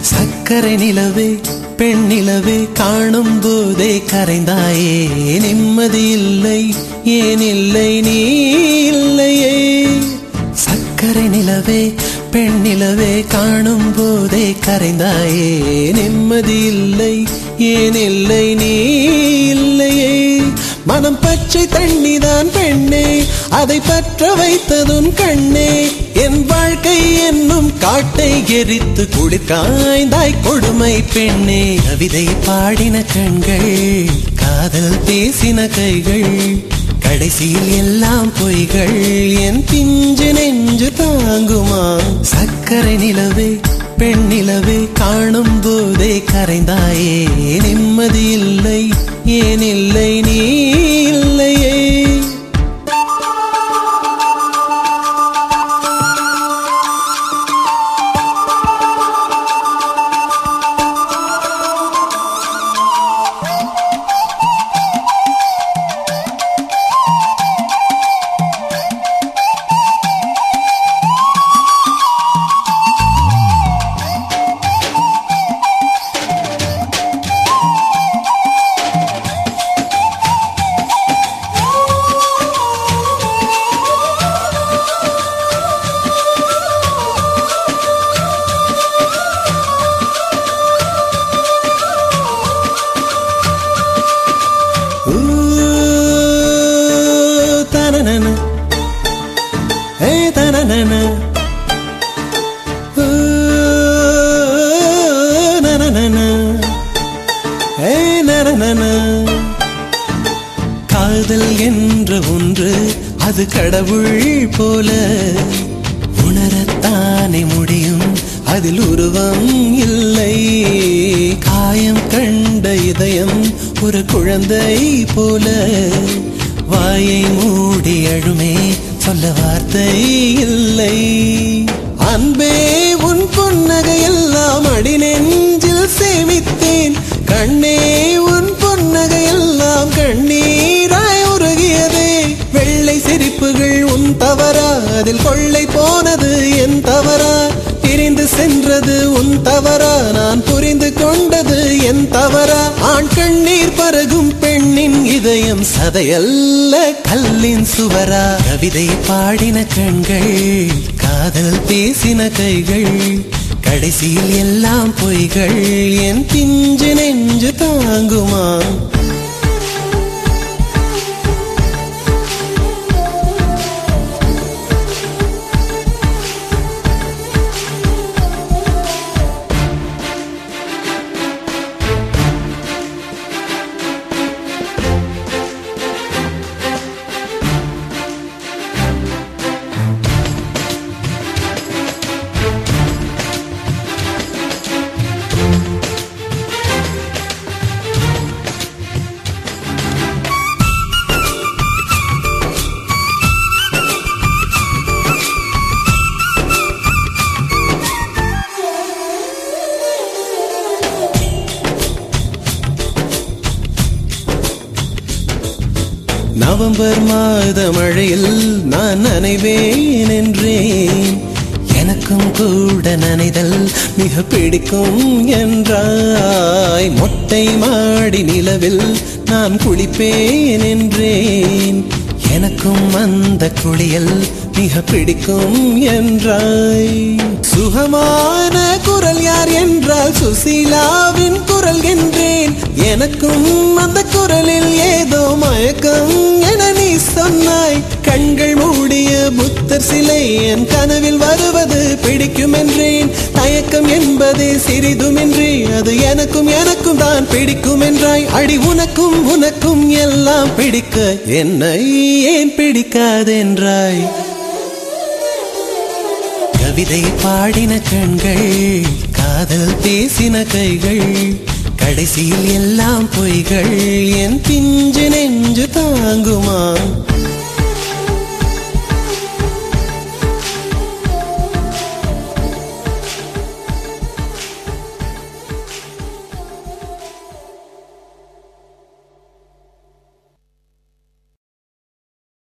சக்கரை நிலவே பெண் நிலவே காணும் போதே கரைந்தாயே. நிம்மதி இல்லை ஏன் இல்லை? நீ இல்லையே. சக்கரை நிலவே பெண்ணிலவே காணும் போதே கரைந்தாயே. நிம்மதி இல்லை ஏன் இல்லை? நீ இல்லையே. மனம் பச்சை தண்ணிதான் பெண்ணே. அதை பற்ற வைத்ததும் கண்ணே. என் வாழ்க்கை என்னும் காட்டை எரித்து குளிர்காய்ந்தாய் கொடுமை பெண்ணே. கவிதை பாடின கண்கள் காதல் பேசின கைகள் கடைசியில் எல்லாம் பொய்கள் என் பிஞ்சு நெஞ்சு தாங்குமா? சக்கரை நிலவே பெண் நிலவே காணும் போதே கரைந்தாயே காதல் என்ற ஒன்று அது கடவுள் போல. உணரத்தானே முடியும் அதில் உருவம் இல்லை. காயம் கண்ட இதயம் ஒரு குழந்தை போல. வாயை மூடி அழுமே சொல்ல வார்த்தை இல்லை. அன்பே உன் பொன்னகை எல்லாம் அடி நெஞ்சில் சேமித்தேன். கண்ணே உன் பொன்னகை எல்லாம் கண்ணீராய் உருகியதே. வெள்ளை சிரிப்புகள் உன் தவறா அதில் கொள்ளை போனது என் தவறா? பிரிந்து சென்றது உன் தவறா? நான் புரிந்து கொண்டது என் தவறா? ஆண் கண்ணீர் பருகும் இதயம் சதையல்ல கல்லின் சுவரா? கவிதை பாடின கண்கள் காதல் பேசின கைகள் கடைசியில் எல்லாம் பொய்கள் என் பிஞ்சு நெஞ்சு தாங்குமா? நவம்பர் மாத மழையில் நான் நனைவேன் என்றேன் எனக்கும் கூட நனைதல் மிக பிடிக்கும் என்றாய். மொட்டை மாடி நிலவில் நான் குளிப்பேன் என்றேன். எனக்கும் அந்த குளியல் மிக பிடிக்கும் என்றாய். சுகமான குரல் யார் என்றால் சுசீலாவின் குரல் என்றேன். எனக்கும் அந்த குரலில் ஏதோ மயக்கம் சொன்னாய் கண்கள் மூடிய புத்தர் சிலை என் கனவில் வருவது பிடிக்கும் என்றேன் தயக்கம் என்பது சிறிதுமின்றி அது எனக்கும் எனக்கும் தான் பிடிக்கும் என்றாய் அடி உனக்கும் உனக்கும் எல்லாம் பிடிக்க என்னை ஏன் பிடிக்காதென்றாய்? கவிதை பாடின கண்கள் காதல் பேசின கைகள் கடைசியில் எல்லாம் பொய்கள் என் பிஞ்சு நெஞ்சு தாங்குமா?